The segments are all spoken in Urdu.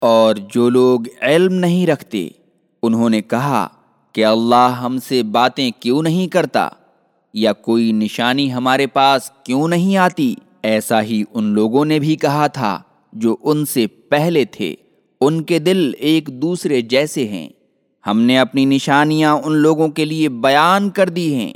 اور جو لوگ علم نہیں رکھتے، انہوں نے کہا کہ اللہ ہم سے باتیں کیوں نہیں کرتا؟ یا کوئی نشانی ہمارے پاس کیوں نہیں آتی؟ ایسا ہی ان لوگوں نے بھی کہا تھا جو ان سے پہلے تھے۔ ان کے دل ایک دوسرے جیسے ہیں۔ ہم نے اپنی نشانیاں ان لوگوں کے لیے بیان کر دی ہیں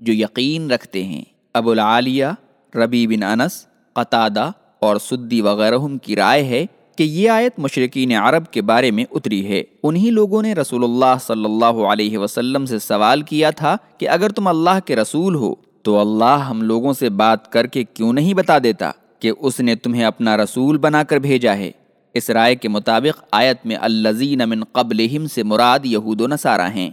جو یقین رکھتے ہیں۔ ابو العالیہ ربی بن انس، قطادہ اور سدی وغیرہ کی رائے ہے کہ یہ آیت مشرقین عرب کے بارے میں اتری ہے۔ انہی لوگوں نے رسول اللہ صلی اللہ علیہ وسلم سے سوال کیا تھا کہ اگر تم اللہ کے رسول ہو تو اللہ ہم لوگوں سے بات کر کے کیوں نہیں بتا دیتا کہ اس نے تمہیں اپنا رسول بنا کر بھیجا ہے؟ اس رائے کے مطابق آیت میں الزین من قبلہم سے مراد یہود و نصارہ ہیں۔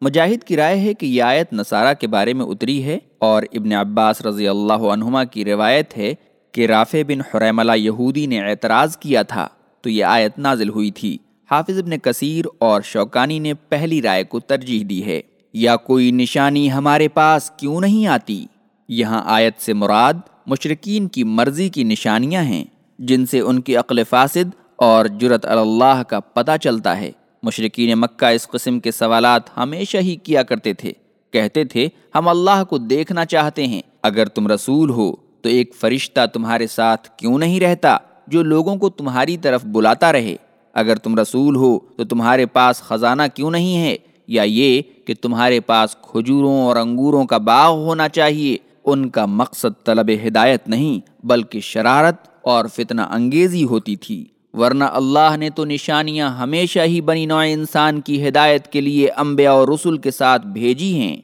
مجاہد کی رائے ہے کہ یہ آیت نصارہ کے بارے میں اتری ہے اور ابن عباس رضی اللہ عنہما کی روایت ہے کہ رافع بن حریملہ یہودی نے اعتراض کیا تھا، تو یہ آیت نازل ہوئی تھی۔ حافظ ابن کثیر اور شوکانی نے پہلی رائے کو ترجیح دی ہے۔ یا کوئی نشانی ہمارے پاس کیوں نہیں آتی؟ یہاں آیت سے مراد مشرقین کی مرضی کی نشانیاں ہیں، جن سے ان کی عقل فاسد اور جرت اللہ کا پتہ چلتا ہے۔ مشرقین مکہ اس قسم کے سوالات ہمیشہ ہی کیا کرتے تھے، کہتے تھے، ہم اللہ کو دیکھنا چاہتے ہیں، اگر تم رسول ہو۔ تو ایک فرشتہ تمہارے ساتھ کیوں نہیں رہتا جو لوگوں کو تمہاری طرف بلاتا رہے؟ اگر تم رسول ہو تو تمہارے پاس خزانہ کیوں نہیں ہے؟ یا یہ کہ تمہارے پاس کھجوروں اور انگوروں کا باغ ہونا چاہیے، ان کا مقصد طلب ہدایت نہیں، بلکہ شرارت اور فتنہ انگیزی ہوتی تھی۔ ورنہ اللہ نے تو نشانیاں ہمیشہ ہی بنی نوع انسان کی ہدایت کے لیے انبیاء اور رسول کے ساتھ بھیجی ہیں۔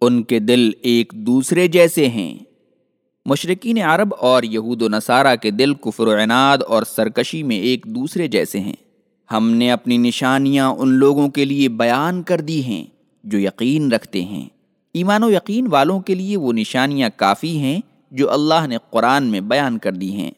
ان کے دل ایک دوسرے جیسے ہیں۔ مشرقین عرب اور یہود و نصارہ کے دل کفر و عناد اور سرکشی میں ایک دوسرے جیسے ہیں۔ ہم نے اپنی نشانیاں ان لوگوں کے لیے بیان کر دی ہیں جو یقین رکھتے ہیں۔ ایمان و یقین والوں کے لیے وہ نشانیاں کافی ہیں جو اللہ نے قرآن میں بیان کر دی ہیں۔